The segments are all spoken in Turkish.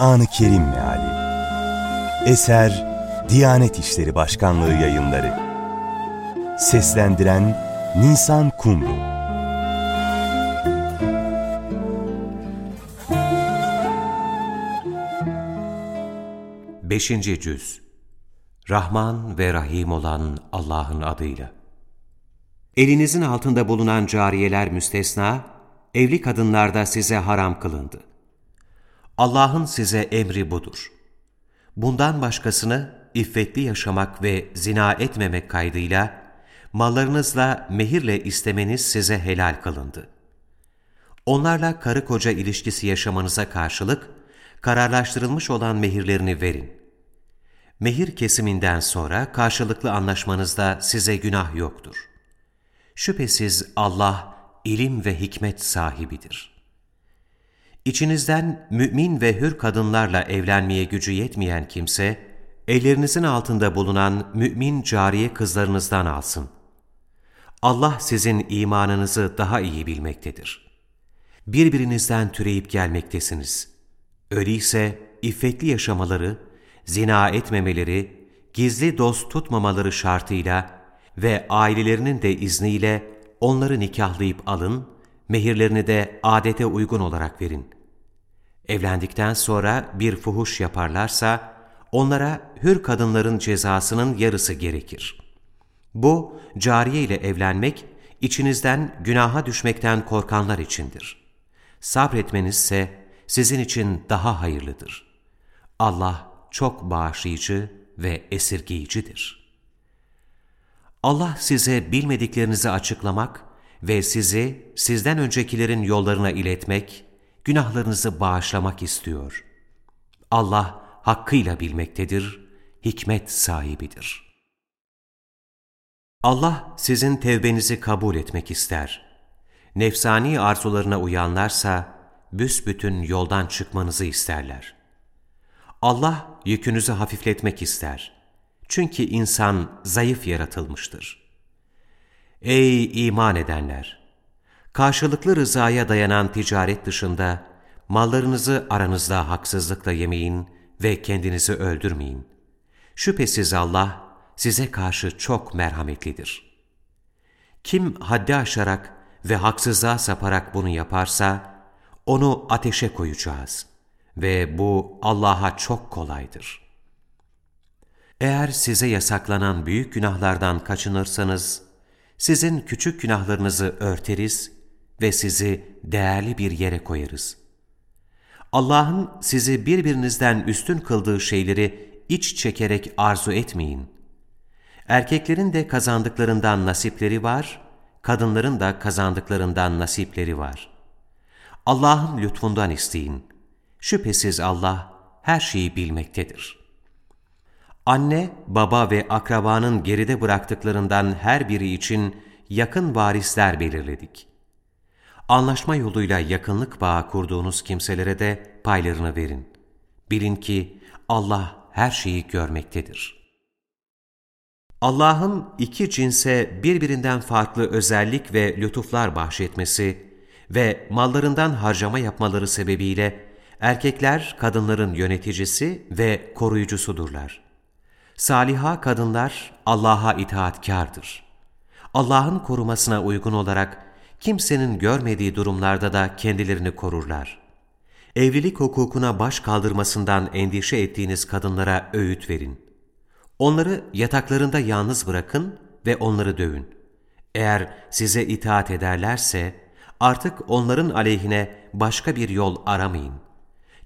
Kur'an-ı Kerim Meali. Eser Diyanet İşleri Başkanlığı Yayınları. Seslendiren Nisan Kumru. Beşinci Cüz. Rahman ve Rahim olan Allah'ın adıyla. Elinizin altında bulunan cariyeler müstesna, evli kadınlarda size haram kılındı. Allah'ın size emri budur. Bundan başkasını iffetli yaşamak ve zina etmemek kaydıyla, mallarınızla mehirle istemeniz size helal kılındı. Onlarla karı koca ilişkisi yaşamanıza karşılık, kararlaştırılmış olan mehirlerini verin. Mehir kesiminden sonra karşılıklı anlaşmanızda size günah yoktur. Şüphesiz Allah ilim ve hikmet sahibidir. İçinizden mümin ve hür kadınlarla evlenmeye gücü yetmeyen kimse, ellerinizin altında bulunan mümin cariye kızlarınızdan alsın. Allah sizin imanınızı daha iyi bilmektedir. Birbirinizden türeyip gelmektesiniz. Öyleyse iffetli yaşamaları, zina etmemeleri, gizli dost tutmamaları şartıyla ve ailelerinin de izniyle onları nikahlayıp alın, mehirlerini de adete uygun olarak verin. Evlendikten sonra bir fuhuş yaparlarsa, onlara hür kadınların cezasının yarısı gerekir. Bu, cariye ile evlenmek, içinizden günaha düşmekten korkanlar içindir. Sabretmenizse sizin için daha hayırlıdır. Allah çok bağışlayıcı ve esirgeyicidir. Allah size bilmediklerinizi açıklamak ve sizi sizden öncekilerin yollarına iletmek, günahlarınızı bağışlamak istiyor. Allah hakkıyla bilmektedir, hikmet sahibidir. Allah sizin tevbenizi kabul etmek ister. Nefsani arzularına uyanlarsa, büsbütün yoldan çıkmanızı isterler. Allah yükünüzü hafifletmek ister. Çünkü insan zayıf yaratılmıştır. Ey iman edenler! Karşılıklı rızaya dayanan ticaret dışında mallarınızı aranızda haksızlıkla yemeyin ve kendinizi öldürmeyin. Şüphesiz Allah size karşı çok merhametlidir. Kim haddi aşarak ve haksızlığa saparak bunu yaparsa, onu ateşe koyacağız ve bu Allah'a çok kolaydır. Eğer size yasaklanan büyük günahlardan kaçınırsanız, sizin küçük günahlarınızı örteriz ve sizi değerli bir yere koyarız. Allah'ın sizi birbirinizden üstün kıldığı şeyleri iç çekerek arzu etmeyin. Erkeklerin de kazandıklarından nasipleri var, kadınların da kazandıklarından nasipleri var. Allah'ın lütfundan isteyin. Şüphesiz Allah her şeyi bilmektedir. Anne, baba ve akrabanın geride bıraktıklarından her biri için yakın varisler belirledik. Anlaşma yoluyla yakınlık bağı kurduğunuz kimselere de paylarını verin. Bilin ki Allah her şeyi görmektedir. Allah'ın iki cinse birbirinden farklı özellik ve lütuflar bahşetmesi ve mallarından harcama yapmaları sebebiyle erkekler kadınların yöneticisi ve koruyucusudurlar. Saliha kadınlar Allah'a itaatkardır. Allah'ın korumasına uygun olarak kimsenin görmediği durumlarda da kendilerini korurlar. Evlilik hukukuna baş kaldırmasından endişe ettiğiniz kadınlara öğüt verin. Onları yataklarında yalnız bırakın ve onları dövün. Eğer size itaat ederlerse artık onların aleyhine başka bir yol aramayın.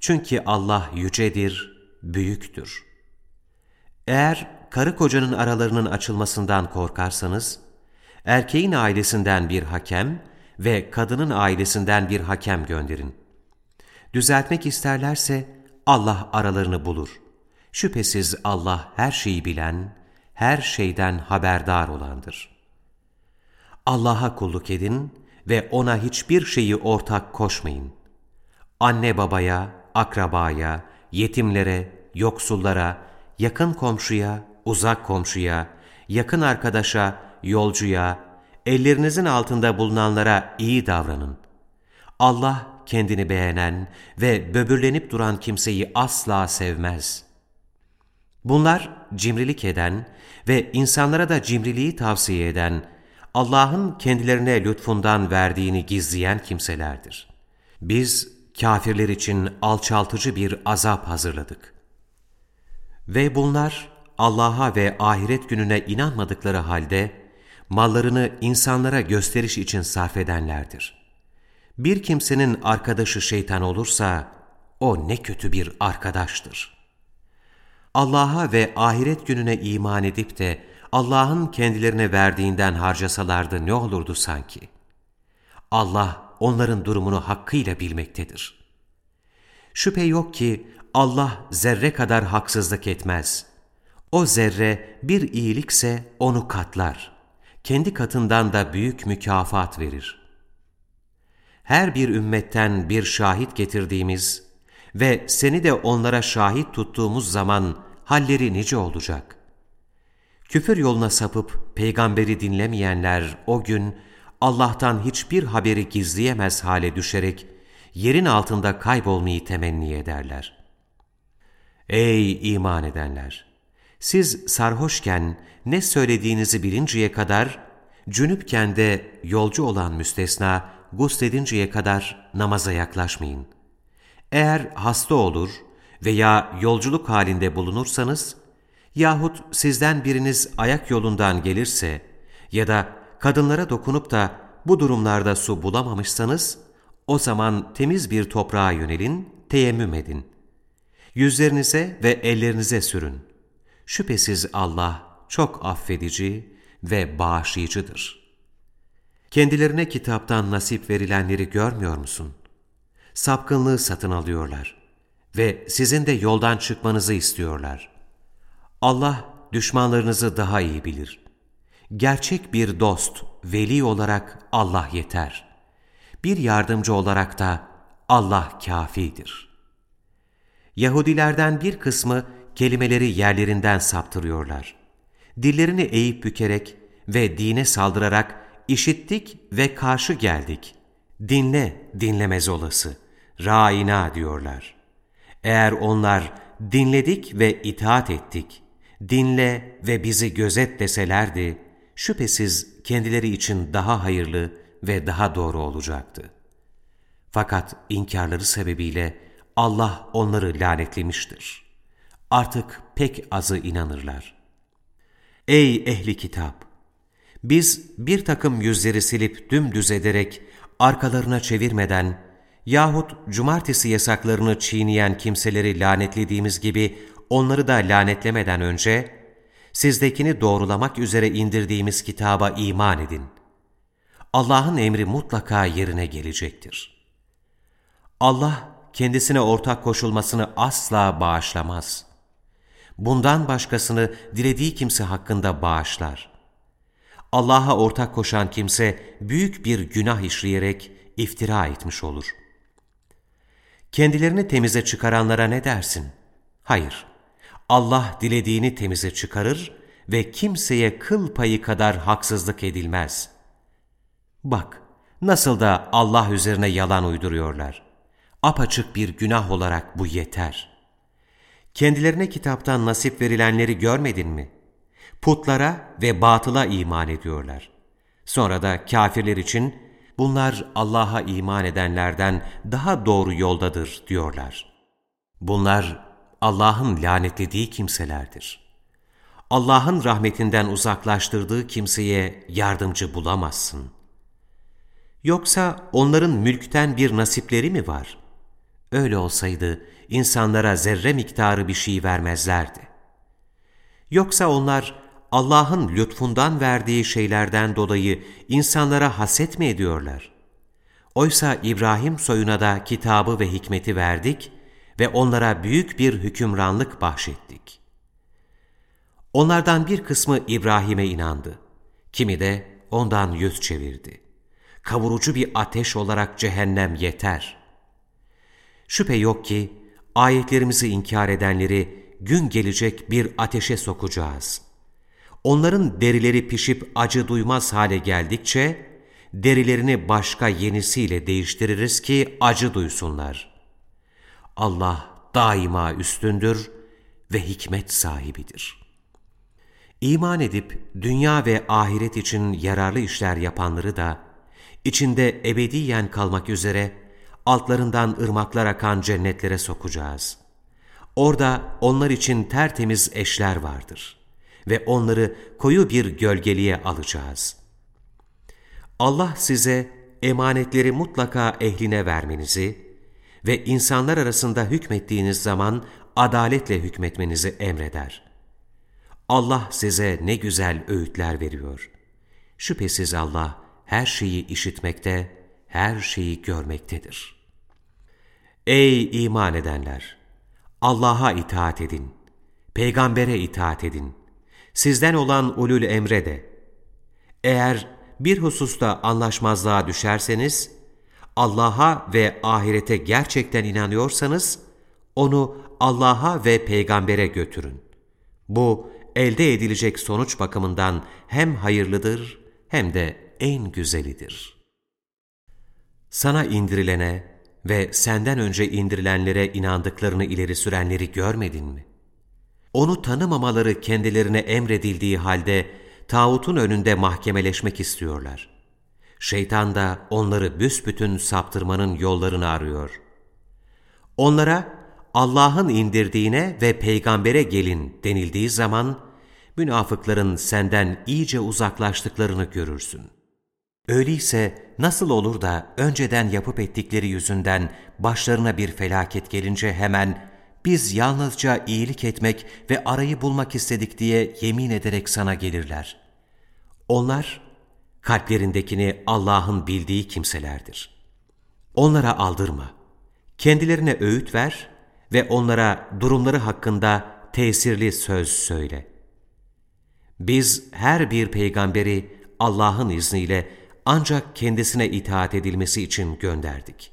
Çünkü Allah yücedir, büyüktür. Eğer karı kocanın aralarının açılmasından korkarsanız, erkeğin ailesinden bir hakem ve kadının ailesinden bir hakem gönderin. Düzeltmek isterlerse Allah aralarını bulur. Şüphesiz Allah her şeyi bilen, her şeyden haberdar olandır. Allah'a kulluk edin ve O'na hiçbir şeyi ortak koşmayın. Anne babaya, akrabaya, yetimlere, yoksullara, yakın komşuya, uzak komşuya, yakın arkadaşa, yolcuya, ellerinizin altında bulunanlara iyi davranın. Allah kendini beğenen ve böbürlenip duran kimseyi asla sevmez. Bunlar cimrilik eden ve insanlara da cimriliği tavsiye eden, Allah'ın kendilerine lütfundan verdiğini gizleyen kimselerdir. Biz kafirler için alçaltıcı bir azap hazırladık. Ve bunlar Allah'a ve ahiret gününe inanmadıkları halde mallarını insanlara gösteriş için sarf edenlerdir. Bir kimsenin arkadaşı şeytan olursa o ne kötü bir arkadaştır. Allah'a ve ahiret gününe iman edip de Allah'ın kendilerine verdiğinden harcasalardı ne olurdu sanki? Allah onların durumunu hakkıyla bilmektedir. Şüphe yok ki Allah zerre kadar haksızlık etmez. O zerre bir iyilikse onu katlar. Kendi katından da büyük mükafat verir. Her bir ümmetten bir şahit getirdiğimiz ve seni de onlara şahit tuttuğumuz zaman halleri nice olacak. Küfür yoluna sapıp peygamberi dinlemeyenler o gün Allah'tan hiçbir haberi gizleyemez hale düşerek yerin altında kaybolmayı temenni ederler. Ey iman edenler! Siz sarhoşken ne söylediğinizi bilinceye kadar, cünüpken de yolcu olan müstesna gusledinceye kadar namaza yaklaşmayın. Eğer hasta olur veya yolculuk halinde bulunursanız, yahut sizden biriniz ayak yolundan gelirse ya da kadınlara dokunup da bu durumlarda su bulamamışsanız, o zaman temiz bir toprağa yönelin, teyemmüm edin. Yüzlerinize ve ellerinize sürün. Şüphesiz Allah çok affedici ve bağışlayıcıdır. Kendilerine kitaptan nasip verilenleri görmüyor musun? Sapkınlığı satın alıyorlar ve sizin de yoldan çıkmanızı istiyorlar. Allah düşmanlarınızı daha iyi bilir. Gerçek bir dost, veli olarak Allah yeter. Bir yardımcı olarak da Allah kafidir. Yahudilerden bir kısmı kelimeleri yerlerinden saptırıyorlar. Dillerini eğip bükerek ve dine saldırarak işittik ve karşı geldik. Dinle, dinlemez olası. Râina diyorlar. Eğer onlar dinledik ve itaat ettik, dinle ve bizi gözet deselerdi, şüphesiz kendileri için daha hayırlı ve daha doğru olacaktı. Fakat inkarları sebebiyle Allah onları lanetlemiştir. Artık pek azı inanırlar. Ey ehli kitap! Biz bir takım yüzleri silip dümdüz ederek arkalarına çevirmeden yahut cumartesi yasaklarını çiğneyen kimseleri lanetlediğimiz gibi onları da lanetlemeden önce sizdekini doğrulamak üzere indirdiğimiz kitaba iman edin. Allah'ın emri mutlaka yerine gelecektir. Allah kendisine ortak koşulmasını asla bağışlamaz. Bundan başkasını dilediği kimse hakkında bağışlar. Allah'a ortak koşan kimse büyük bir günah işleyerek iftira etmiş olur. Kendilerini temize çıkaranlara ne dersin? Hayır, Allah dilediğini temize çıkarır ve kimseye kıl payı kadar haksızlık edilmez. Bak, nasıl da Allah üzerine yalan uyduruyorlar. Apaçık bir günah olarak bu yeter. Kendilerine kitaptan nasip verilenleri görmedin mi? Putlara ve batıla iman ediyorlar. Sonra da kafirler için bunlar Allah'a iman edenlerden daha doğru yoldadır diyorlar. Bunlar Allah'ın lanetlediği kimselerdir. Allah'ın rahmetinden uzaklaştırdığı kimseye yardımcı bulamazsın. Yoksa onların mülkten bir nasipleri mi var? Öyle olsaydı insanlara zerre miktarı bir şey vermezlerdi. Yoksa onlar Allah'ın lütfundan verdiği şeylerden dolayı insanlara haset mi ediyorlar? Oysa İbrahim soyuna da kitabı ve hikmeti verdik ve onlara büyük bir hükümranlık bahşettik. Onlardan bir kısmı İbrahim'e inandı, kimi de ondan yüz çevirdi. Kavurucu bir ateş olarak cehennem yeter. Şüphe yok ki ayetlerimizi inkar edenleri gün gelecek bir ateşe sokacağız. Onların derileri pişip acı duymaz hale geldikçe, derilerini başka yenisiyle değiştiririz ki acı duysunlar. Allah daima üstündür ve hikmet sahibidir. İman edip dünya ve ahiret için yararlı işler yapanları da, içinde ebediyen kalmak üzere altlarından ırmaklar akan cennetlere sokacağız. Orada onlar için tertemiz eşler vardır ve onları koyu bir gölgeliğe alacağız. Allah size emanetleri mutlaka ehline vermenizi ve insanlar arasında hükmettiğiniz zaman adaletle hükmetmenizi emreder. Allah size ne güzel öğütler veriyor. Şüphesiz Allah her şeyi işitmekte, her şeyi görmektedir. Ey iman edenler! Allah'a itaat edin, peygambere itaat edin, sizden olan ulul emre de. Eğer bir hususta anlaşmazlığa düşerseniz, Allah'a ve ahirete gerçekten inanıyorsanız, onu Allah'a ve peygambere götürün. Bu, elde edilecek sonuç bakımından hem hayırlıdır hem de en güzelidir. Sana indirilene ve senden önce indirilenlere inandıklarını ileri sürenleri görmedin mi? Onu tanımamaları kendilerine emredildiği halde tağutun önünde mahkemeleşmek istiyorlar. Şeytan da onları büsbütün saptırmanın yollarını arıyor. Onlara Allah'ın indirdiğine ve peygambere gelin denildiği zaman, münafıkların senden iyice uzaklaştıklarını görürsün. Öyleyse nasıl olur da önceden yapıp ettikleri yüzünden başlarına bir felaket gelince hemen biz yalnızca iyilik etmek ve arayı bulmak istedik diye yemin ederek sana gelirler. Onlar kalplerindekini Allah'ın bildiği kimselerdir. Onlara aldırma. Kendilerine öğüt ver ve onlara durumları hakkında tesirli söz söyle. Biz her bir peygamberi Allah'ın izniyle ancak kendisine itaat edilmesi için gönderdik.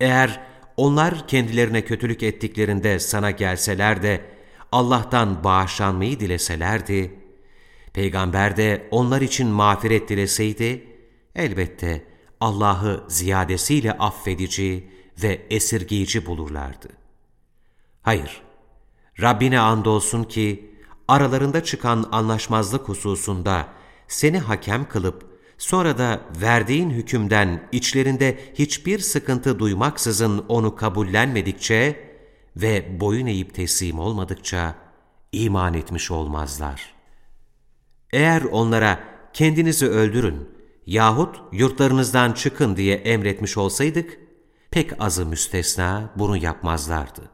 Eğer onlar kendilerine kötülük ettiklerinde sana gelseler de Allah'tan bağışlanmayı dileselerdi, Peygamber de onlar için mağfiret dileseydi, elbette Allah'ı ziyadesiyle affedici ve esirgiyici bulurlardı. Hayır, Rabbine andolsun ki aralarında çıkan anlaşmazlık hususunda seni hakem kılıp sonra da verdiğin hükümden içlerinde hiçbir sıkıntı duymaksızın onu kabullenmedikçe ve boyun eğip teslim olmadıkça iman etmiş olmazlar. Eğer onlara kendinizi öldürün yahut yurtlarınızdan çıkın diye emretmiş olsaydık, pek azı müstesna bunu yapmazlardı.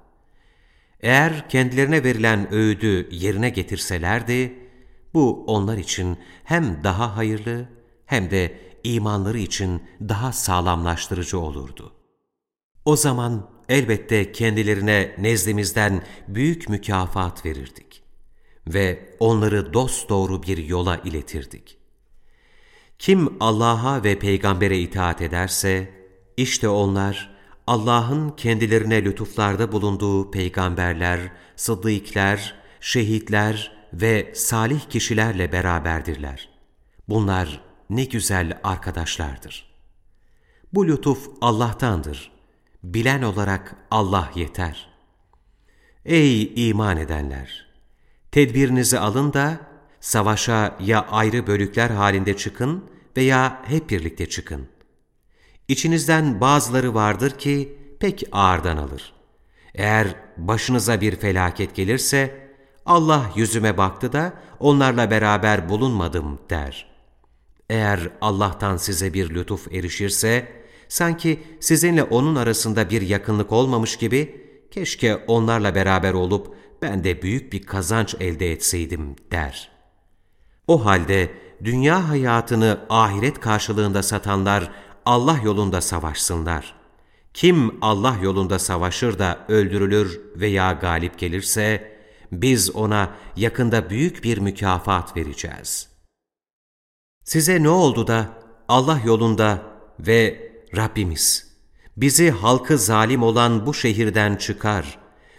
Eğer kendilerine verilen öğüdü yerine getirselerdi, bu onlar için hem daha hayırlı hem de imanları için daha sağlamlaştırıcı olurdu. O zaman elbette kendilerine nezdimizden büyük mükafat verirdik ve onları dosdoğru bir yola iletirdik. Kim Allah'a ve peygambere itaat ederse, işte onlar Allah'ın kendilerine lütuflarda bulunduğu peygamberler, sıddıkler, şehitler ve salih kişilerle beraberdirler. Bunlar ne güzel arkadaşlardır. Bu lütuf Allah'tandır. Bilen olarak Allah yeter. Ey iman edenler! Tedbirinizi alın da savaşa ya ayrı bölükler halinde çıkın veya hep birlikte çıkın. İçinizden bazıları vardır ki pek ağırdan alır. Eğer başınıza bir felaket gelirse, Allah yüzüme baktı da onlarla beraber bulunmadım der. Eğer Allah'tan size bir lütuf erişirse, sanki sizinle onun arasında bir yakınlık olmamış gibi, keşke onlarla beraber olup ben de büyük bir kazanç elde etseydim der. O halde dünya hayatını ahiret karşılığında satanlar Allah yolunda savaşsınlar. Kim Allah yolunda savaşır da öldürülür veya galip gelirse, biz ona yakında büyük bir mükafat vereceğiz. Size ne oldu da Allah yolunda ve Rabbimiz, bizi halkı zalim olan bu şehirden çıkar,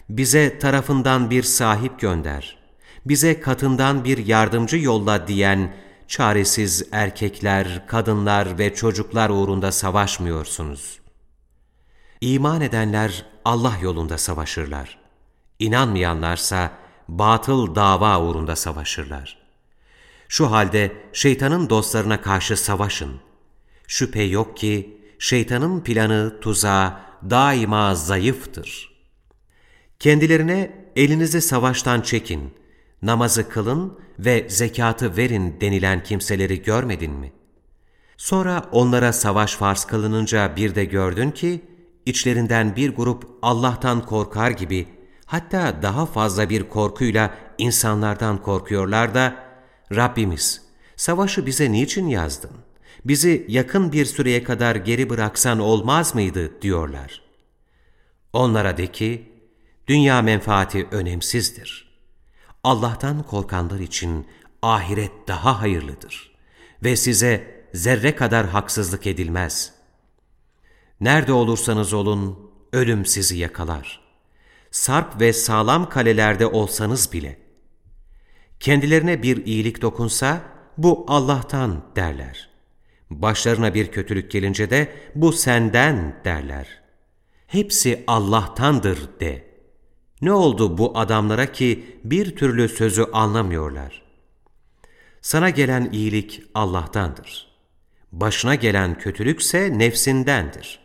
bize tarafından bir sahip gönder, bize katından bir yardımcı yolla diyen çaresiz erkekler, kadınlar ve çocuklar uğrunda savaşmıyorsunuz. İman edenler Allah yolunda savaşırlar. İnanmayanlarsa batıl dava uğrunda savaşırlar. Şu halde şeytanın dostlarına karşı savaşın. Şüphe yok ki şeytanın planı, tuzağı daima zayıftır. Kendilerine elinizi savaştan çekin, namazı kılın ve zekatı verin denilen kimseleri görmedin mi? Sonra onlara savaş farz kılınınca bir de gördün ki, içlerinden bir grup Allah'tan korkar gibi, hatta daha fazla bir korkuyla insanlardan korkuyorlar da, Rabbimiz, savaşı bize niçin yazdın? Bizi yakın bir süreye kadar geri bıraksan olmaz mıydı diyorlar. Onlara de ki, dünya menfaati önemsizdir. Allah'tan korkanlar için ahiret daha hayırlıdır ve size zerre kadar haksızlık edilmez. Nerede olursanız olun, ölüm sizi yakalar. Sarp ve sağlam kalelerde olsanız bile. Kendilerine bir iyilik dokunsa, bu Allah'tan derler. Başlarına bir kötülük gelince de, bu senden derler. Hepsi Allah'tandır de. Ne oldu bu adamlara ki bir türlü sözü anlamıyorlar? Sana gelen iyilik Allah'tandır. Başına gelen kötülükse nefsindendir.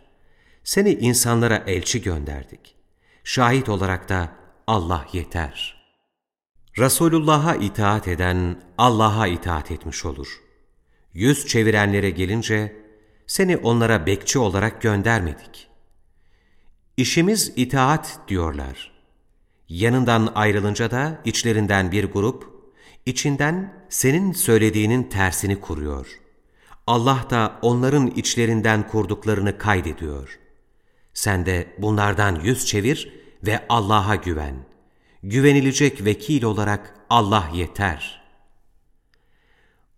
Seni insanlara elçi gönderdik. Şahit olarak da Allah yeter. Resulullah'a itaat eden Allah'a itaat etmiş olur. Yüz çevirenlere gelince seni onlara bekçi olarak göndermedik. İşimiz itaat diyorlar. Yanından ayrılınca da içlerinden bir grup, içinden senin söylediğinin tersini kuruyor. Allah da onların içlerinden kurduklarını kaydediyor. Sen de bunlardan yüz çevir ve Allah'a güven. Güvenilecek vekil olarak Allah yeter.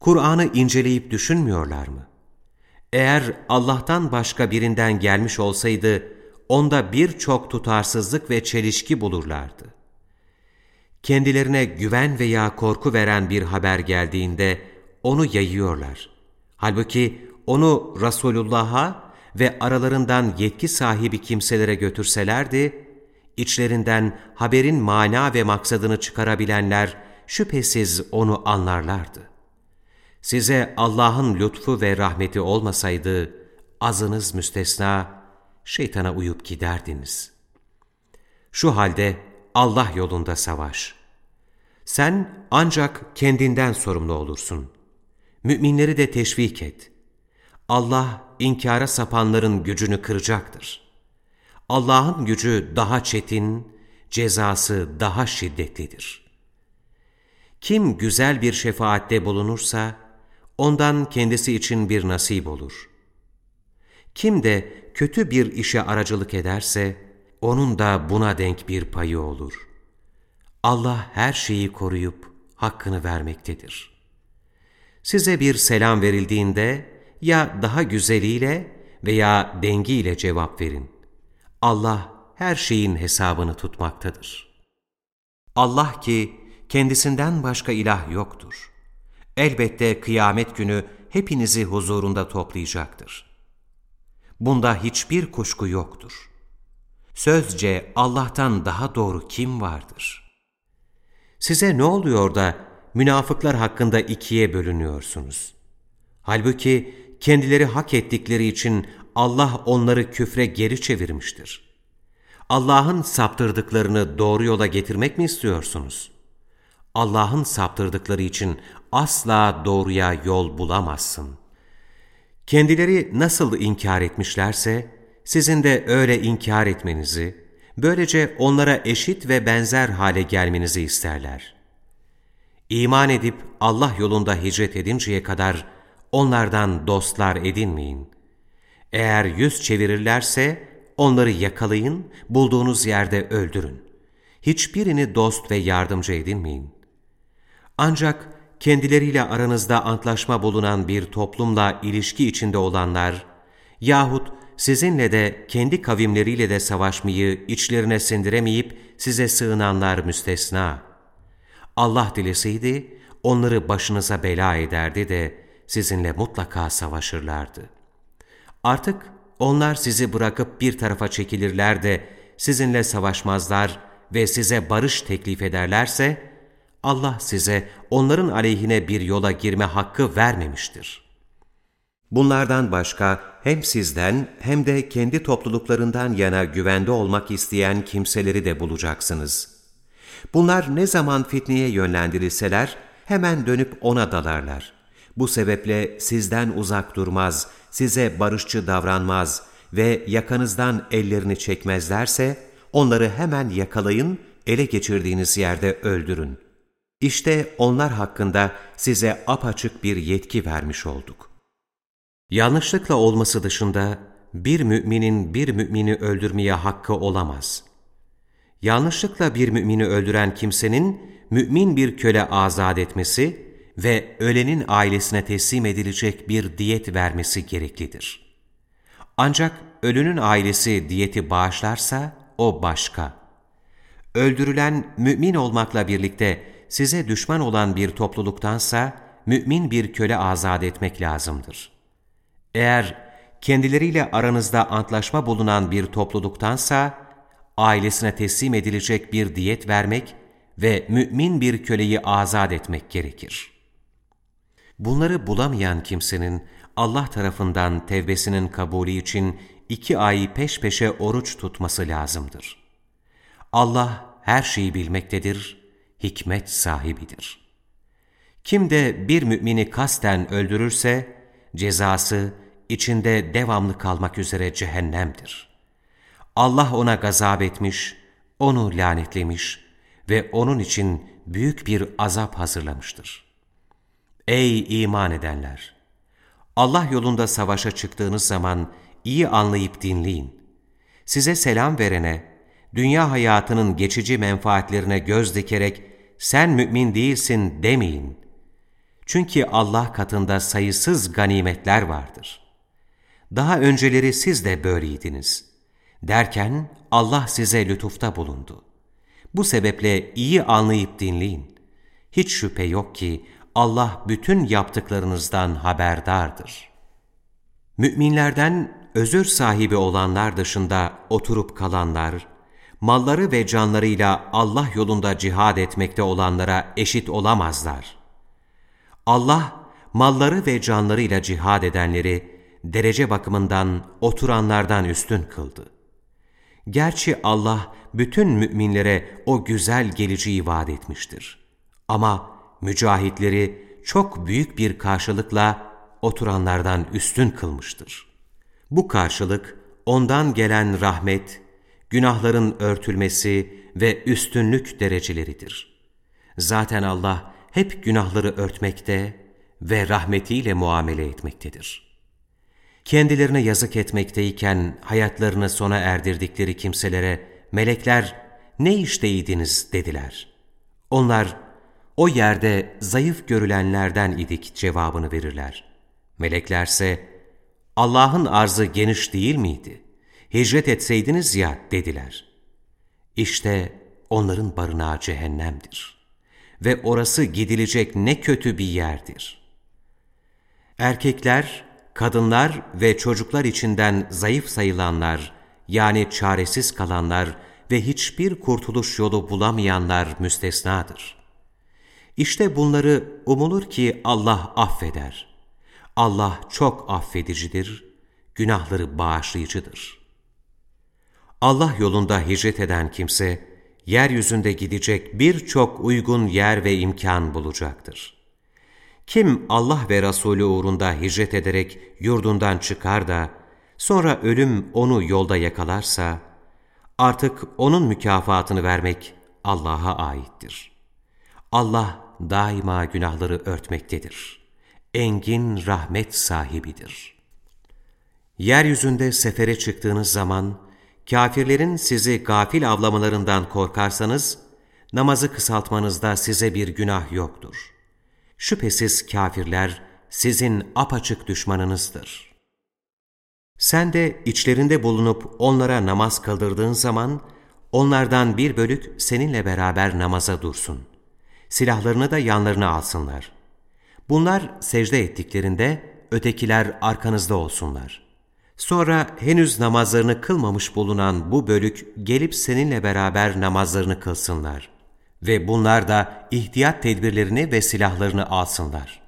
Kur'an'ı inceleyip düşünmüyorlar mı? Eğer Allah'tan başka birinden gelmiş olsaydı, onda birçok tutarsızlık ve çelişki bulurlardı. Kendilerine güven veya korku veren bir haber geldiğinde onu yayıyorlar. Halbuki onu Resulullah'a ve aralarından yetki sahibi kimselere götürselerdi, içlerinden haberin mana ve maksadını çıkarabilenler şüphesiz onu anlarlardı. Size Allah'ın lütfu ve rahmeti olmasaydı, azınız müstesna, şeytana uyup giderdiniz. Şu halde Allah yolunda savaş. Sen ancak kendinden sorumlu olursun. Müminleri de teşvik et. Allah inkara sapanların gücünü kıracaktır. Allah'ın gücü daha çetin, cezası daha şiddetlidir. Kim güzel bir şefaatte bulunursa, ondan kendisi için bir nasip olur. Kim de kötü bir işe aracılık ederse, onun da buna denk bir payı olur. Allah her şeyi koruyup hakkını vermektedir. Size bir selam verildiğinde, ya daha güzeliyle veya dengiyle cevap verin. Allah her şeyin hesabını tutmaktadır. Allah ki kendisinden başka ilah yoktur. Elbette kıyamet günü hepinizi huzurunda toplayacaktır. Bunda hiçbir kuşku yoktur. Sözce Allah'tan daha doğru kim vardır? Size ne oluyor da münafıklar hakkında ikiye bölünüyorsunuz? Halbuki kendileri hak ettikleri için Allah onları küfre geri çevirmiştir. Allah'ın saptırdıklarını doğru yola getirmek mi istiyorsunuz? Allah'ın saptırdıkları için asla doğruya yol bulamazsın. Kendileri nasıl inkar etmişlerse, sizin de öyle inkar etmenizi, böylece onlara eşit ve benzer hale gelmenizi isterler. İman edip Allah yolunda hicret edinceye kadar onlardan dostlar edinmeyin. Eğer yüz çevirirlerse onları yakalayın, bulduğunuz yerde öldürün. Hiçbirini dost ve yardımcı edinmeyin. Ancak kendileriyle aranızda antlaşma bulunan bir toplumla ilişki içinde olanlar yahut sizinle de kendi kavimleriyle de savaşmayı içlerine sindiremeyip size sığınanlar müstesna. Allah dileseydi onları başınıza bela ederdi de sizinle mutlaka savaşırlardı. Artık onlar sizi bırakıp bir tarafa çekilirler de sizinle savaşmazlar ve size barış teklif ederlerse, Allah size onların aleyhine bir yola girme hakkı vermemiştir. Bunlardan başka hem sizden hem de kendi topluluklarından yana güvende olmak isteyen kimseleri de bulacaksınız. Bunlar ne zaman fitneye yönlendirilseler hemen dönüp ona dalarlar. Bu sebeple sizden uzak durmaz, size barışçı davranmaz ve yakanızdan ellerini çekmezlerse onları hemen yakalayın, ele geçirdiğiniz yerde öldürün. İşte onlar hakkında size apaçık bir yetki vermiş olduk. Yanlışlıkla olması dışında bir müminin bir mümini öldürmeye hakkı olamaz. Yanlışlıkla bir mümini öldüren kimsenin mümin bir köle azat etmesi ve ölenin ailesine teslim edilecek bir diyet vermesi gereklidir. Ancak ölünün ailesi diyeti bağışlarsa o başka. Öldürülen mümin olmakla birlikte size düşman olan bir topluluktansa mümin bir köle azat etmek lazımdır. Eğer kendileriyle aranızda antlaşma bulunan bir topluluktansa ailesine teslim edilecek bir diyet vermek ve mümin bir köleyi azat etmek gerekir. Bunları bulamayan kimsenin Allah tarafından tevbesinin kabulü için iki ay peş peşe oruç tutması lazımdır. Allah her şeyi bilmektedir, hikmet sahibidir. Kim de bir mümini kasten öldürürse, cezası içinde devamlı kalmak üzere cehennemdir. Allah ona gazap etmiş, onu lanetlemiş ve onun için büyük bir azap hazırlamıştır. Ey iman edenler! Allah yolunda savaşa çıktığınız zaman iyi anlayıp dinleyin. Size selam verene, dünya hayatının geçici menfaatlerine göz dikerek sen mümin değilsin demeyin. Çünkü Allah katında sayısız ganimetler vardır. Daha önceleri siz de böyleydiniz. Derken Allah size lütufta bulundu. Bu sebeple iyi anlayıp dinleyin. Hiç şüphe yok ki Allah bütün yaptıklarınızdan haberdardır. Müminlerden özür sahibi olanlar dışında oturup kalanlar, malları ve canlarıyla Allah yolunda cihad etmekte olanlara eşit olamazlar. Allah, malları ve canlarıyla cihad edenleri, derece bakımından oturanlardan üstün kıldı. Gerçi Allah, bütün müminlere o güzel geleceği vaat etmiştir. Ama mücahitleri çok büyük bir karşılıkla oturanlardan üstün kılmıştır. Bu karşılık, ondan gelen rahmet, günahların örtülmesi ve üstünlük dereceleridir. Zaten Allah hep günahları örtmekte ve rahmetiyle muamele etmektedir. Kendilerine yazık etmekteyken hayatlarını sona erdirdikleri kimselere melekler ne işteydiniz dediler. Onlar o yerde zayıf görülenlerden idik cevabını verirler. Meleklerse Allah'ın arzı geniş değil miydi? hicret etseydiniz ya dediler. İşte onların barınağı cehennemdir. Ve orası gidilecek ne kötü bir yerdir. Erkekler, kadınlar ve çocuklar içinden zayıf sayılanlar, yani çaresiz kalanlar ve hiçbir kurtuluş yolu bulamayanlar müstesnadır. İşte bunları umulur ki Allah affeder. Allah çok affedicidir, günahları bağışlayıcıdır.'' Allah yolunda hicret eden kimse, yeryüzünde gidecek birçok uygun yer ve imkan bulacaktır. Kim Allah ve Resulü uğrunda hicret ederek yurdundan çıkar da, sonra ölüm onu yolda yakalarsa, artık onun mükafatını vermek Allah'a aittir. Allah daima günahları örtmektedir. Engin rahmet sahibidir. Yeryüzünde sefere çıktığınız zaman, Kafirlerin sizi gafil avlamalarından korkarsanız, namazı kısaltmanızda size bir günah yoktur. Şüphesiz kafirler sizin apaçık düşmanınızdır. Sen de içlerinde bulunup onlara namaz kıldırdığın zaman, onlardan bir bölük seninle beraber namaza dursun. Silahlarını da yanlarına alsınlar. Bunlar secde ettiklerinde ötekiler arkanızda olsunlar. Sonra henüz namazlarını kılmamış bulunan bu bölük gelip seninle beraber namazlarını kılsınlar. Ve bunlar da ihtiyat tedbirlerini ve silahlarını alsınlar.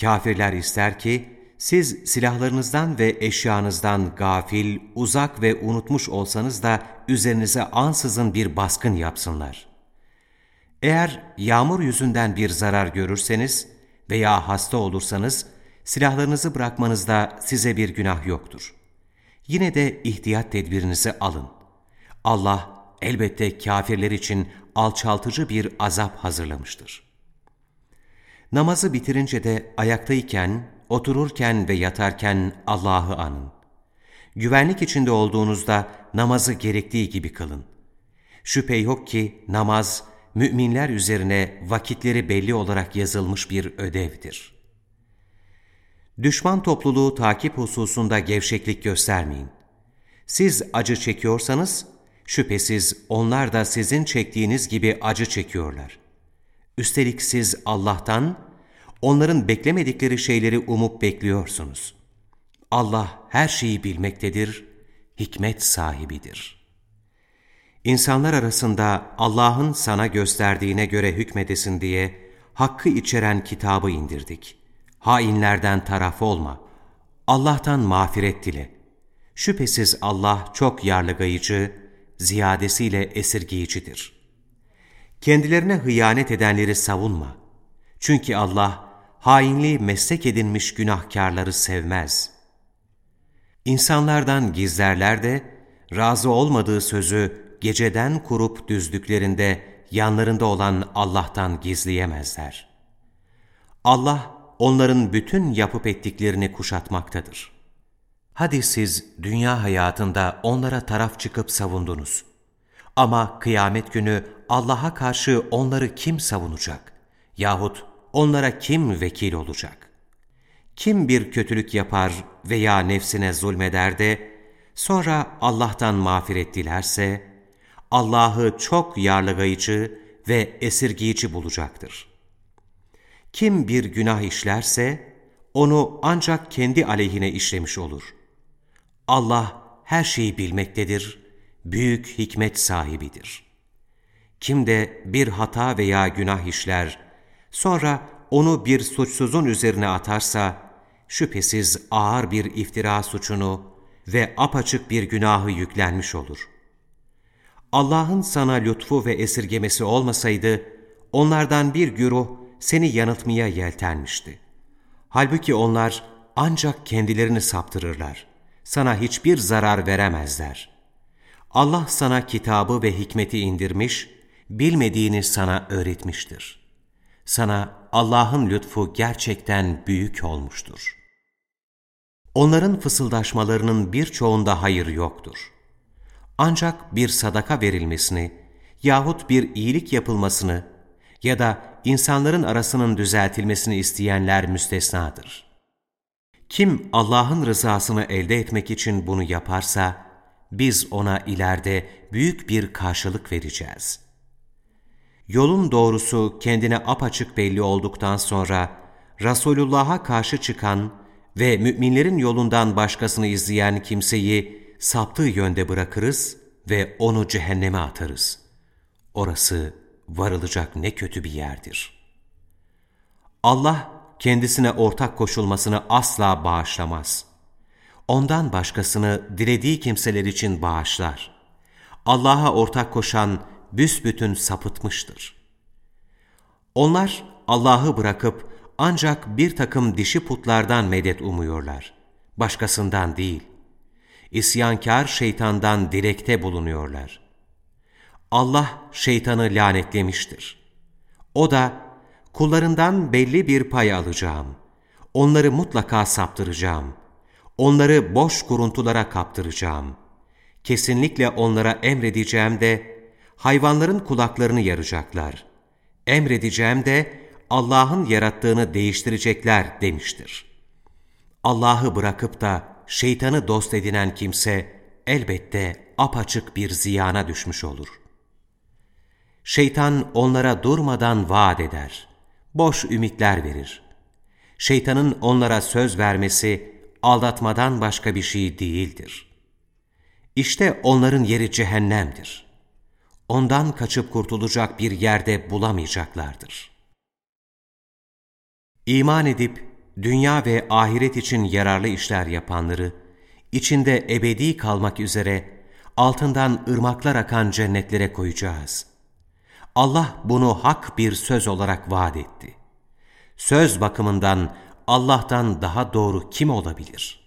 Kafirler ister ki, siz silahlarınızdan ve eşyanızdan gafil, uzak ve unutmuş olsanız da üzerinize ansızın bir baskın yapsınlar. Eğer yağmur yüzünden bir zarar görürseniz veya hasta olursanız, silahlarınızı bırakmanızda size bir günah yoktur. Yine de ihtiyat tedbirinizi alın. Allah elbette kafirler için alçaltıcı bir azap hazırlamıştır. Namazı bitirince de ayaktayken, otururken ve yatarken Allah'ı anın. Güvenlik içinde olduğunuzda namazı gerektiği gibi kılın. Şüphe yok ki namaz, müminler üzerine vakitleri belli olarak yazılmış bir ödevdir. Düşman topluluğu takip hususunda gevşeklik göstermeyin. Siz acı çekiyorsanız, şüphesiz onlar da sizin çektiğiniz gibi acı çekiyorlar. Üstelik siz Allah'tan, onların beklemedikleri şeyleri umup bekliyorsunuz. Allah her şeyi bilmektedir, hikmet sahibidir. İnsanlar arasında Allah'ın sana gösterdiğine göre hükmedesin diye hakkı içeren kitabı indirdik. Hainlerden taraf olma. Allah'tan mağfiret dile. Şüphesiz Allah çok yarlıgayıcı, ziyadesiyle esirgiyicidir. Kendilerine hıyanet edenleri savunma. Çünkü Allah hainliği meslek edinmiş günahkarları sevmez. İnsanlardan gizlerler de razı olmadığı sözü geceden kurup düzdüklerinde yanlarında olan Allah'tan gizleyemezler. Allah onların bütün yapıp ettiklerini kuşatmaktadır. Hadi siz dünya hayatında onlara taraf çıkıp savundunuz. Ama kıyamet günü Allah'a karşı onları kim savunacak? Yahut onlara kim vekil olacak? Kim bir kötülük yapar veya nefsine zulmeder de, sonra Allah'tan mağfiret dilerse, Allah'ı çok yarlıgayıcı ve esirgiyici bulacaktır. Kim bir günah işlerse, onu ancak kendi aleyhine işlemiş olur. Allah her şeyi bilmektedir, büyük hikmet sahibidir. Kim de bir hata veya günah işler, sonra onu bir suçsuzun üzerine atarsa, şüphesiz ağır bir iftira suçunu ve apaçık bir günahı yüklenmiş olur. Allah'ın sana lütfu ve esirgemesi olmasaydı, onlardan bir güruh seni yanıltmaya yeltenmişti. Halbuki onlar ancak kendilerini saptırırlar. Sana hiçbir zarar veremezler. Allah sana kitabı ve hikmeti indirmiş, bilmediğini sana öğretmiştir. Sana Allah'ın lütfu gerçekten büyük olmuştur. Onların fısıldaşmalarının birçoğunda hayır yoktur. Ancak bir sadaka verilmesini yahut bir iyilik yapılmasını ya da insanların arasının düzeltilmesini isteyenler müstesnadır. Kim Allah'ın rızasını elde etmek için bunu yaparsa, biz ona ileride büyük bir karşılık vereceğiz. Yolun doğrusu kendine apaçık belli olduktan sonra, Resulullah'a karşı çıkan ve müminlerin yolundan başkasını izleyen kimseyi saptığı yönde bırakırız ve onu cehenneme atarız. Orası varılacak ne kötü bir yerdir. Allah kendisine ortak koşulmasını asla bağışlamaz. Ondan başkasını dilediği kimseler için bağışlar. Allah'a ortak koşan büsbütün sapıtmıştır. Onlar Allah'ı bırakıp ancak bir takım dişi putlardan medet umuyorlar. Başkasından değil. İsyankar şeytandan dilekte bulunuyorlar. Allah şeytanı lanetlemiştir. O da, kullarından belli bir pay alacağım. Onları mutlaka saptıracağım. Onları boş kuruntulara kaptıracağım. Kesinlikle onlara emredeceğim de, hayvanların kulaklarını yaracaklar. Emredeceğim de, Allah'ın yarattığını değiştirecekler demiştir. Allah'ı bırakıp da şeytanı dost edinen kimse elbette apaçık bir ziyana düşmüş olur. Şeytan onlara durmadan vaat eder, boş ümitler verir. Şeytanın onlara söz vermesi aldatmadan başka bir şey değildir. İşte onların yeri cehennemdir. Ondan kaçıp kurtulacak bir yerde bulamayacaklardır. İman edip dünya ve ahiret için yararlı işler yapanları, içinde ebedi kalmak üzere altından ırmaklar akan cennetlere koyacağız. Allah bunu hak bir söz olarak vaat etti. Söz bakımından Allah'tan daha doğru kim olabilir?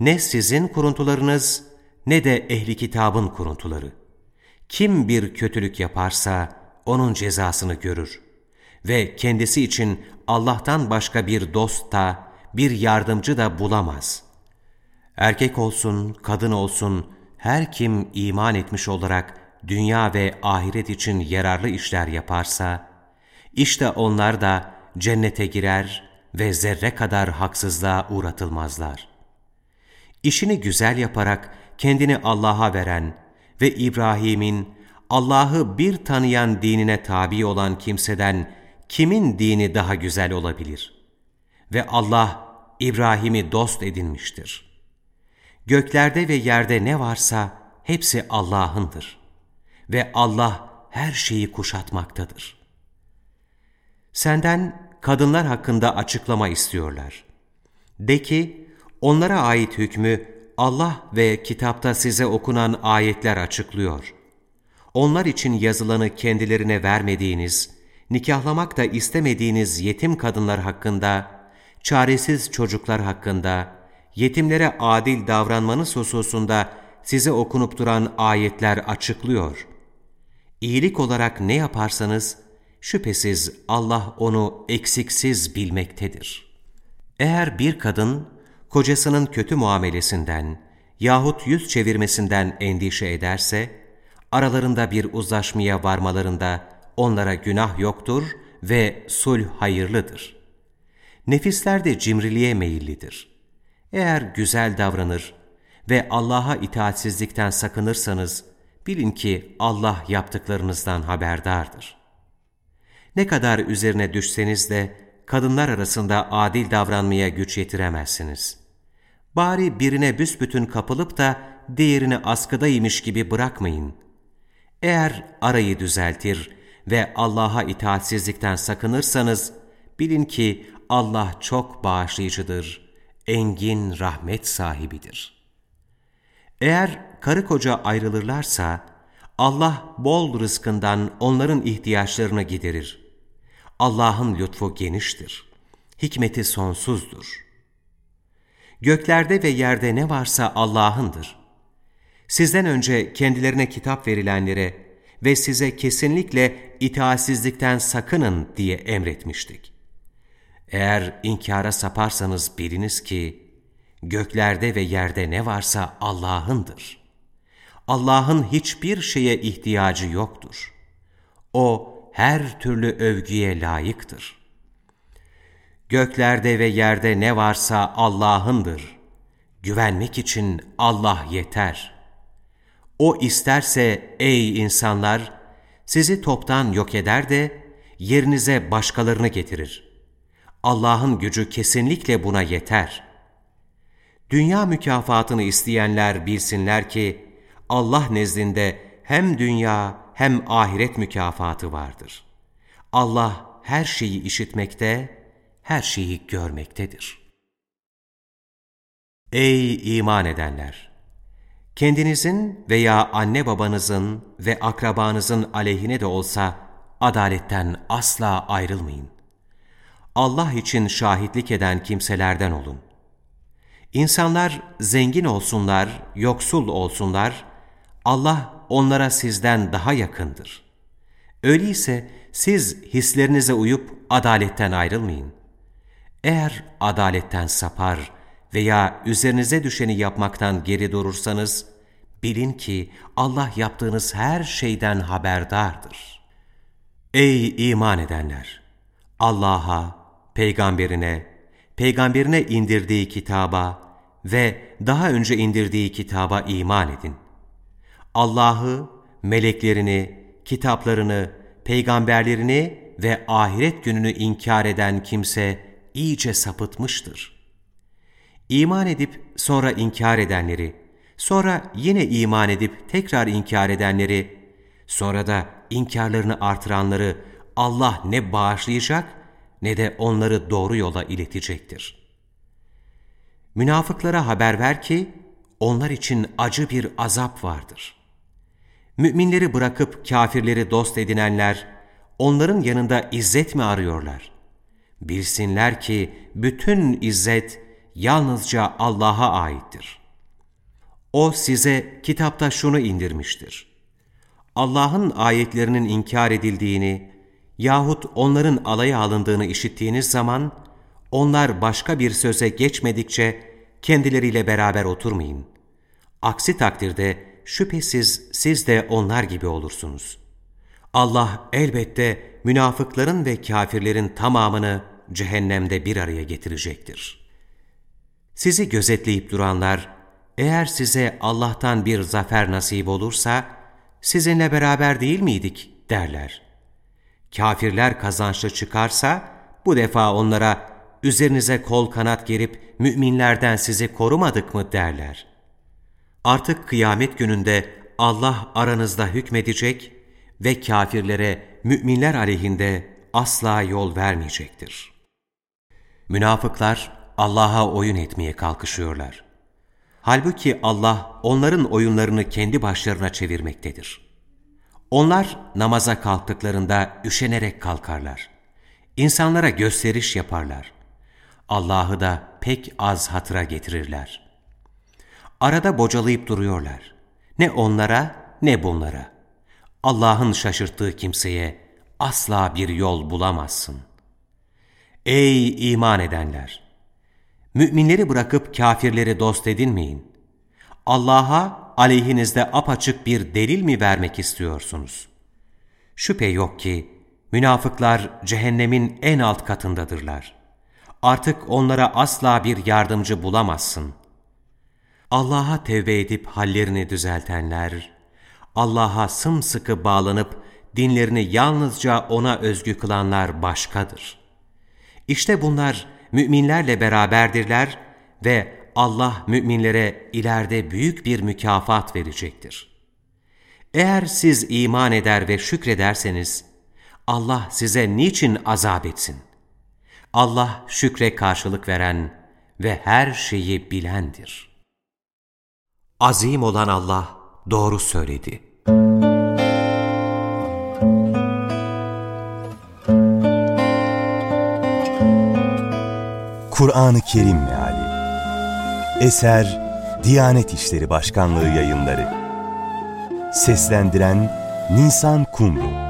Ne sizin kuruntularınız ne de ehli kitabın kuruntuları. Kim bir kötülük yaparsa onun cezasını görür ve kendisi için Allah'tan başka bir dost da, bir yardımcı da bulamaz. Erkek olsun, kadın olsun, her kim iman etmiş olarak dünya ve ahiret için yararlı işler yaparsa, işte onlar da cennete girer ve zerre kadar haksızlığa uğratılmazlar. İşini güzel yaparak kendini Allah'a veren ve İbrahim'in Allah'ı bir tanıyan dinine tabi olan kimseden kimin dini daha güzel olabilir? Ve Allah İbrahim'i dost edinmiştir. Göklerde ve yerde ne varsa hepsi Allah'ındır. Ve Allah her şeyi kuşatmaktadır. Senden kadınlar hakkında açıklama istiyorlar. De ki, onlara ait hükmü Allah ve kitapta size okunan ayetler açıklıyor. Onlar için yazılanı kendilerine vermediğiniz, nikahlamak da istemediğiniz yetim kadınlar hakkında, çaresiz çocuklar hakkında, yetimlere adil davranmanız hususunda size okunup duran ayetler açıklıyor. İyilik olarak ne yaparsanız, şüphesiz Allah onu eksiksiz bilmektedir. Eğer bir kadın, kocasının kötü muamelesinden yahut yüz çevirmesinden endişe ederse, aralarında bir uzlaşmaya varmalarında onlara günah yoktur ve sulh hayırlıdır. Nefisler de cimriliğe meyillidir. Eğer güzel davranır ve Allah'a itaatsizlikten sakınırsanız, bilin ki Allah yaptıklarınızdan haberdardır. Ne kadar üzerine düşseniz de kadınlar arasında adil davranmaya güç yetiremezsiniz. Bari birine büsbütün kapılıp da diğerini askıdaymış gibi bırakmayın. Eğer arayı düzeltir ve Allah'a itaatsizlikten sakınırsanız, bilin ki Allah çok bağışlayıcıdır, engin rahmet sahibidir. Eğer karı koca ayrılırlarsa, Allah bol rızkından onların ihtiyaçlarını giderir. Allah'ın lütfu geniştir, hikmeti sonsuzdur. Göklerde ve yerde ne varsa Allah'ındır. Sizden önce kendilerine kitap verilenlere, ve size kesinlikle itaatsizlikten sakının diye emretmiştik. Eğer inkara saparsanız biliniz ki, göklerde ve yerde ne varsa Allah'ındır. Allah'ın hiçbir şeye ihtiyacı yoktur. O her türlü övgüye layıktır. Göklerde ve yerde ne varsa Allah'ındır. Güvenmek için Allah yeter.'' O isterse ey insanlar sizi toptan yok eder de yerinize başkalarını getirir. Allah'ın gücü kesinlikle buna yeter. Dünya mükafatını isteyenler bilsinler ki Allah nezdinde hem dünya hem ahiret mükafatı vardır. Allah her şeyi işitmekte, her şeyi görmektedir. Ey iman edenler! Kendinizin veya anne babanızın ve akrabanızın aleyhine de olsa adaletten asla ayrılmayın. Allah için şahitlik eden kimselerden olun. İnsanlar zengin olsunlar, yoksul olsunlar, Allah onlara sizden daha yakındır. Öyleyse siz hislerinize uyup adaletten ayrılmayın. Eğer adaletten sapar, veya üzerinize düşeni yapmaktan geri durursanız, bilin ki Allah yaptığınız her şeyden haberdardır. Ey iman edenler! Allah'a, peygamberine, peygamberine indirdiği kitaba ve daha önce indirdiği kitaba iman edin. Allah'ı, meleklerini, kitaplarını, peygamberlerini ve ahiret gününü inkar eden kimse iyice sapıtmıştır. İman edip sonra inkar edenleri, sonra yine iman edip tekrar inkar edenleri, sonra da inkarlarını artıranları Allah ne bağışlayacak ne de onları doğru yola iletecektir. Münafıklara haber ver ki, onlar için acı bir azap vardır. Müminleri bırakıp kafirleri dost edinenler, onların yanında izzet mi arıyorlar? Bilsinler ki bütün izzet yalnızca Allah'a aittir. O size kitapta şunu indirmiştir. Allah'ın ayetlerinin inkar edildiğini yahut onların alaya alındığını işittiğiniz zaman, onlar başka bir söze geçmedikçe kendileriyle beraber oturmayın. Aksi takdirde şüphesiz siz de onlar gibi olursunuz. Allah elbette münafıkların ve kafirlerin tamamını cehennemde bir araya getirecektir. Sizi gözetleyip duranlar, eğer size Allah'tan bir zafer nasip olursa, sizinle beraber değil miydik derler. Kafirler kazançlı çıkarsa, bu defa onlara üzerinize kol kanat gerip müminlerden sizi korumadık mı derler. Artık kıyamet gününde Allah aranızda hükmedecek ve kafirlere müminler aleyhinde asla yol vermeyecektir. Münafıklar Allah'a oyun etmeye kalkışıyorlar. Halbuki Allah onların oyunlarını kendi başlarına çevirmektedir. Onlar namaza kalktıklarında üşenerek kalkarlar. İnsanlara gösteriş yaparlar. Allah'ı da pek az hatıra getirirler. Arada bocalayıp duruyorlar. Ne onlara ne bunlara. Allah'ın şaşırttığı kimseye asla bir yol bulamazsın. Ey iman edenler! Müminleri bırakıp kafirleri dost edinmeyin. Allah'a aleyhinizde apaçık bir delil mi vermek istiyorsunuz? Şüphe yok ki münafıklar cehennemin en alt katındadırlar. Artık onlara asla bir yardımcı bulamazsın. Allah'a tevbe edip hallerini düzeltenler, Allah'a sımsıkı bağlanıp dinlerini yalnızca O'na özgü kılanlar başkadır. İşte bunlar müminlerle beraberdirler ve Allah müminlere ileride büyük bir mükafat verecektir. Eğer siz iman eder ve şükrederseniz, Allah size niçin azap etsin? Allah şükre karşılık veren ve her şeyi bilendir. Azim olan Allah doğru söyledi. Kur'an-ı Kerim Meali. Eser Diyanet İşleri Başkanlığı Yayınları. Seslendiren Nisan Kumru